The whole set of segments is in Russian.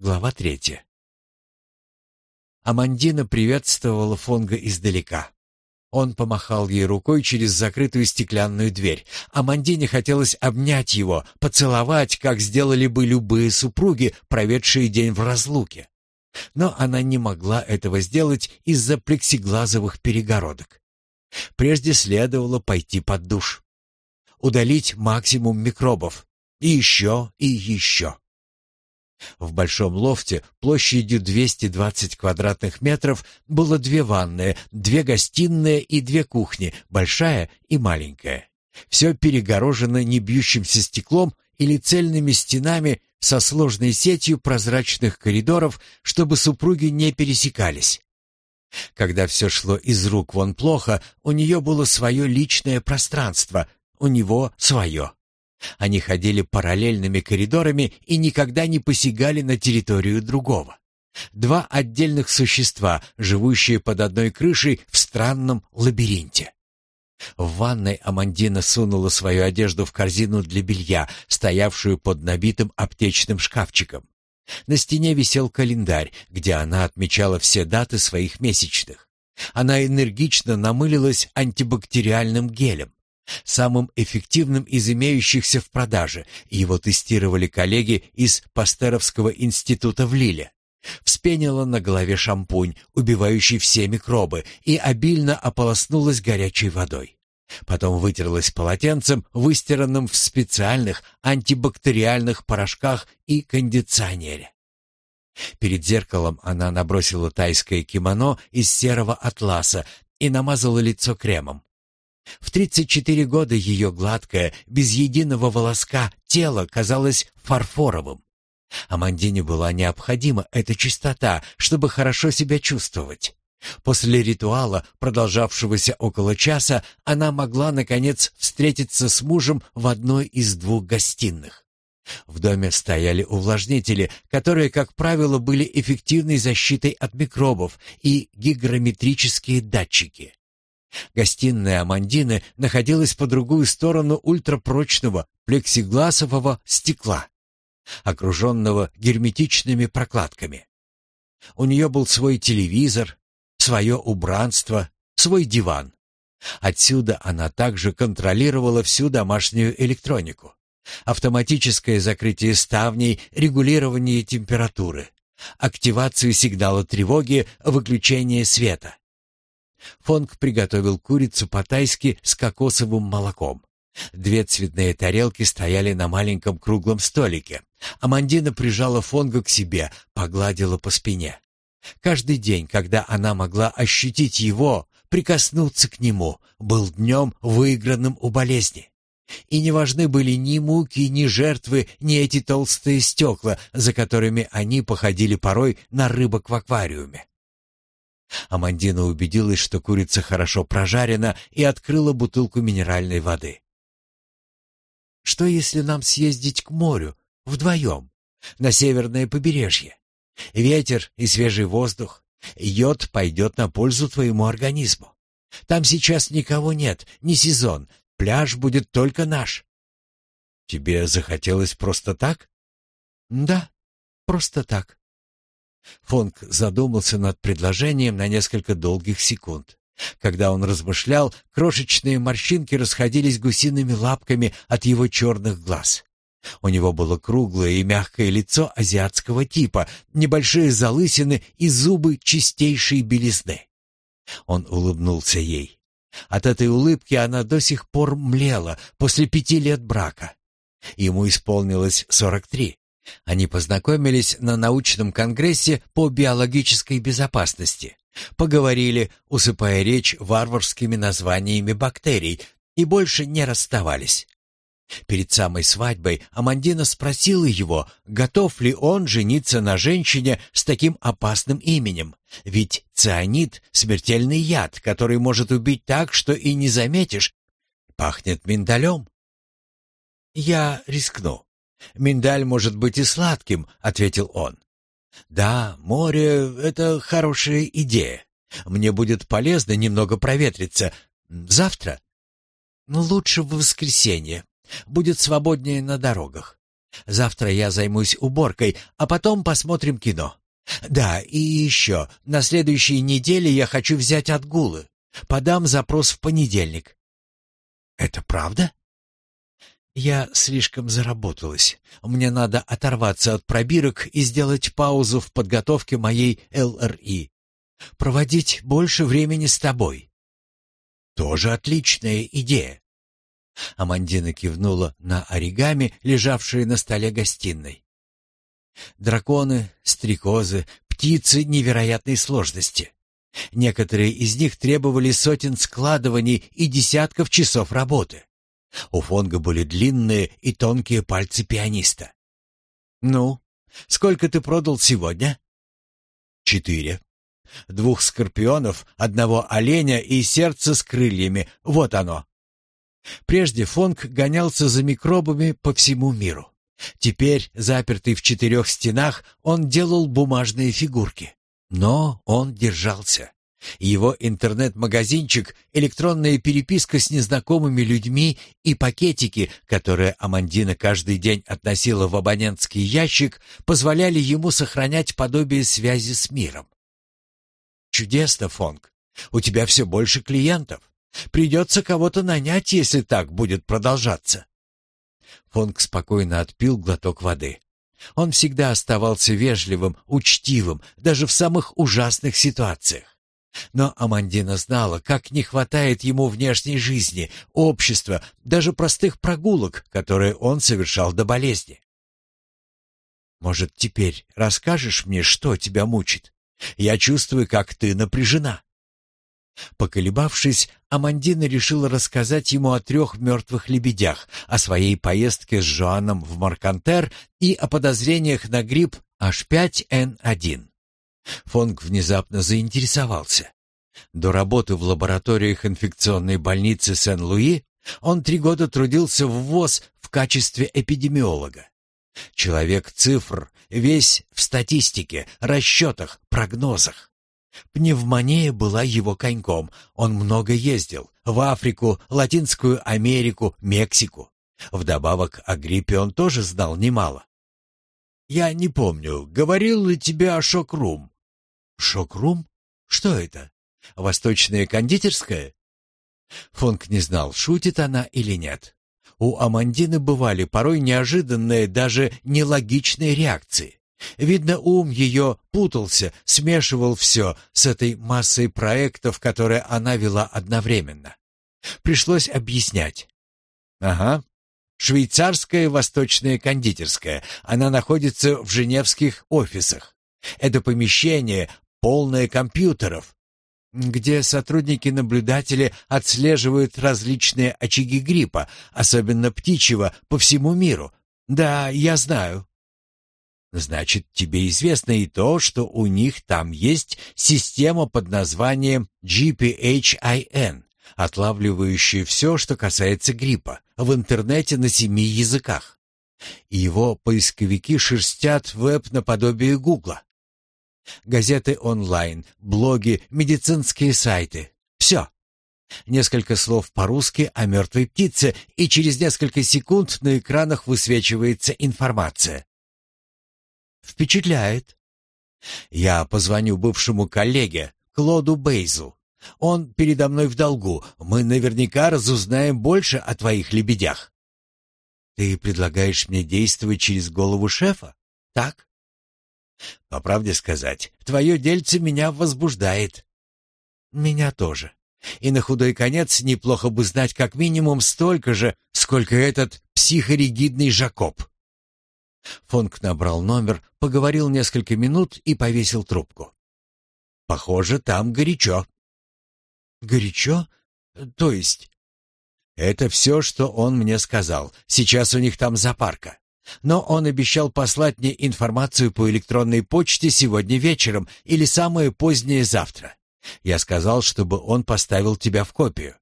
Глава третья. Амандина приветствовала Фонга издалека. Он помахал ей рукой через закрытую стеклянную дверь. Амандине хотелось обнять его, поцеловать, как сделали бы любые супруги, проведшие день в разлуке. Но она не могла этого сделать из-за плексиглазовых перегородок. Прежде следовало пойти под душ. Удалить максимум микробов. И еще, и еще. В большом лофте площадью 220 квадратных метров было две ванные, две гостиные и две кухни, большая и маленькая. Все перегорожено не бьющимся стеклом или цельными стенами со сложной сетью прозрачных коридоров, чтобы супруги не пересекались. Когда все шло из рук вон плохо, у нее было свое личное пространство, у него свое. Они ходили параллельными коридорами и никогда не посягали на территорию другого. Два отдельных существа, живущие под одной крышей в странном лабиринте. В ванной Амандина сунула свою одежду в корзину для белья, стоявшую под набитым аптечным шкафчиком. На стене висел календарь, где она отмечала все даты своих месячных. Она энергично намылилась антибактериальным гелем, самым эффективным из имеющихся в продаже. Его тестировали коллеги из Пастеровского института в Лиле. Вспенила на голове шампунь, убивающий все микробы, и обильно ополоснулась горячей водой. Потом вытерлась полотенцем, выстиранным в специальных антибактериальных порошках и кондиционере. Перед зеркалом она набросила тайское кимоно из серого атласа и намазала лицо кремом. В 34 года ее гладкое, без единого волоска тело казалось фарфоровым. Амандине была необходима эта чистота, чтобы хорошо себя чувствовать. После ритуала, продолжавшегося около часа, она могла, наконец, встретиться с мужем в одной из двух гостиных. В доме стояли увлажнители, которые, как правило, были эффективной защитой от микробов, и гигрометрические датчики. Гостиная Амандины находилась по другую сторону ультрапрочного плексигласового стекла, окруженного герметичными прокладками. У нее был свой телевизор, свое убранство, свой диван. Отсюда она также контролировала всю домашнюю электронику. Автоматическое закрытие ставней, регулирование температуры, активацию сигнала тревоги, выключение света. Фонг приготовил курицу по-тайски с кокосовым молоком. Две цветные тарелки стояли на маленьком круглом столике. Амандина прижала Фонга к себе, погладила по спине. Каждый день, когда она могла ощутить его, прикоснуться к нему, был днем, выигранным у болезни. И не важны были ни муки, ни жертвы, ни эти толстые стекла, за которыми они походили порой на рыбок в аквариуме. Амандина убедилась, что курица хорошо прожарена, и открыла бутылку минеральной воды. «Что, если нам съездить к морю, вдвоем, на северное побережье? Ветер и свежий воздух. Йод пойдет на пользу твоему организму. Там сейчас никого нет, не сезон. Пляж будет только наш. Тебе захотелось просто так? Да, просто так. Фонг задумался над предложением на несколько долгих секунд. Когда он размышлял, крошечные морщинки расходились гусиными лапками от его черных глаз. У него было круглое и мягкое лицо азиатского типа, небольшие залысины и зубы чистейшей белизны. Он улыбнулся ей. От этой улыбки она до сих пор млела после пяти лет брака. Ему исполнилось сорок три. Они познакомились на научном конгрессе по биологической безопасности. Поговорили, усыпая речь варварскими названиями бактерий, и больше не расставались. Перед самой свадьбой Амандина спросила его, готов ли он жениться на женщине с таким опасным именем. Ведь цианид — смертельный яд, который может убить так, что и не заметишь. Пахнет миндалем. «Я рискну. Миндаль может быть и сладким», — ответил он. «Да, море — это хорошая идея. Мне будет полезно немного проветриться. Завтра?» «Ну, лучше в воскресенье. Будет свободнее на дорогах. Завтра я займусь уборкой, а потом посмотрим кино. Да, и еще, на следующей неделе я хочу взять отгулы. Подам запрос в понедельник. Это правда? Я слишком заработалась. Мне надо оторваться от пробирок и сделать паузу в подготовке моей ЛРИ. Проводить больше времени с тобой. Тоже отличная идея. Амандина кивнула на оригами, лежавшие на столе гостиной. Драконы, стрекозы, птицы невероятной сложности. Некоторые из них требовали сотен складываний и десятков часов работы. У Фонга были длинные и тонкие пальцы пианиста. «Ну, сколько ты продал сегодня?» «Четыре. Двух скорпионов, одного оленя и сердце с крыльями. Вот оно». Прежде Фонг гонялся за микробами по всему миру. Теперь, запертый в четырех стенах, он делал бумажные фигурки. Но он держался. Его интернет-магазинчик, электронная переписка с незнакомыми людьми и пакетики, которые Амандина каждый день относила в абонентский ящик, позволяли ему сохранять подобие связи с миром. «Чудесно, Фонг. У тебя все больше клиентов. Придется кого-то нанять, если так будет продолжаться». Фонг спокойно отпил глоток воды. Он всегда оставался вежливым, учтивым, даже в самых ужасных ситуациях. Но Амандина знала, как не хватает ему внешней жизни, общества, даже простых прогулок, которые он совершал до болезни. «Может, теперь расскажешь мне, что тебя мучит? Я чувствую, как ты напряжена». Поколебавшись, Амандина решила рассказать ему о трех мертвых лебедях, о своей поездке с Жоаном в Маркантер и о подозрениях на грипп H5N1. Фонг внезапно заинтересовался. До работы в лабораториях инфекционной больницы Сен-Луи он три года трудился в ВОЗ в качестве эпидемиолога. Человек цифр, весь в статистике, расчетах, прогнозах. Пневмония была его коньком. Он много ездил в Африку, Латинскую Америку, Мексику. Вдобавок о гриппе он тоже знал немало. «Я не помню, говорил ли тебе о шокрум?» «Шокрум? Что это? Восточная кондитерская?» Фонк не знал, шутит она или нет. У Амандины бывали порой неожиданные, даже нелогичные реакции. Видно, ум ее путался, смешивал все с этой массой проектов, которые она вела одновременно. Пришлось объяснять. «Ага, швейцарская восточная кондитерская. Она находится в женевских офисах. Это помещение, полное компьютеров, где сотрудники-наблюдатели отслеживают различные очаги гриппа, особенно птичьего, по всему миру. Да, я знаю. Значит, тебе известно и то, что у них там есть система под названием GPHIN, отлавливающая все, что касается гриппа, в интернете на семи языках. Его поисковики шерстят веб наподобие Гугла. Газеты онлайн, блоги, медицинские сайты. Все. Несколько слов по-русски о мертвой птице, и через несколько секунд на экранах высвечивается информация. Впечатляет. Я позвоню бывшему коллеге, Клоду Бейзу. Он передо мной в долгу. Мы наверняка разузнаем больше о твоих лебедях. Ты предлагаешь мне действовать через голову шефа? Так? По правде сказать, твое дельце меня возбуждает. Меня тоже. И на худой конец неплохо бы знать как минимум столько же, сколько этот психоригидный Жакоб. Фонк набрал номер, поговорил несколько минут и повесил трубку. «Похоже, там горячо». «Горячо? То есть?» «Это все, что он мне сказал. Сейчас у них там запарка. Но он обещал послать мне информацию по электронной почте сегодня вечером или самое позднее завтра. Я сказал, чтобы он поставил тебя в копию.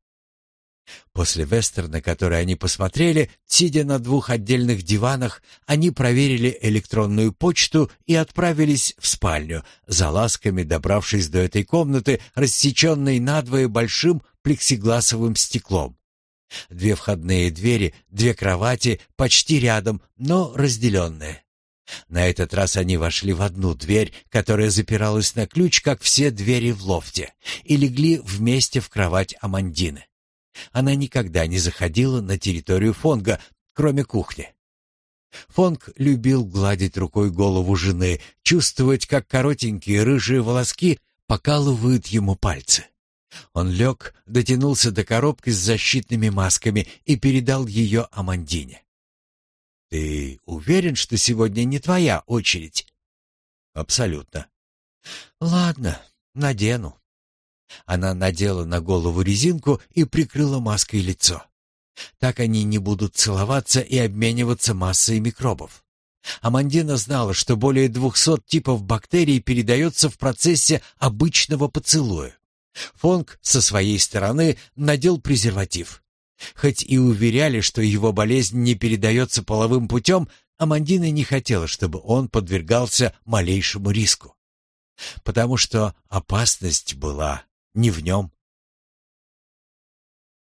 После вестерна, который они посмотрели, сидя на двух отдельных диванах, они проверили электронную почту и отправились в спальню, за ласками добравшись до этой комнаты, рассеченной надвое большим плексигласовым стеклом. Две входные двери, две кровати, почти рядом, но разделенные. На этот раз они вошли в одну дверь, которая запиралась на ключ, как все двери в лофте, и легли вместе в кровать Амандины. Она никогда не заходила на территорию Фонга, кроме кухни. Фонг любил гладить рукой голову жены, чувствовать, как коротенькие рыжие волоски покалывают ему пальцы. Он лег, дотянулся до коробки с защитными масками и передал ее Амандине. «Ты уверен, что сегодня не твоя очередь?» «Абсолютно». «Ладно, надену». Она надела на голову резинку и прикрыла маской лицо. Так они не будут целоваться и обмениваться массой микробов. Амандина знала, что более двухсот типов бактерий передается в процессе обычного поцелуя. Фонг со своей стороны надел презерватив. Хоть и уверяли, что его болезнь не передается половым путем, Амандина не хотела, чтобы он подвергался малейшему риску. Потому что опасность была не в нем.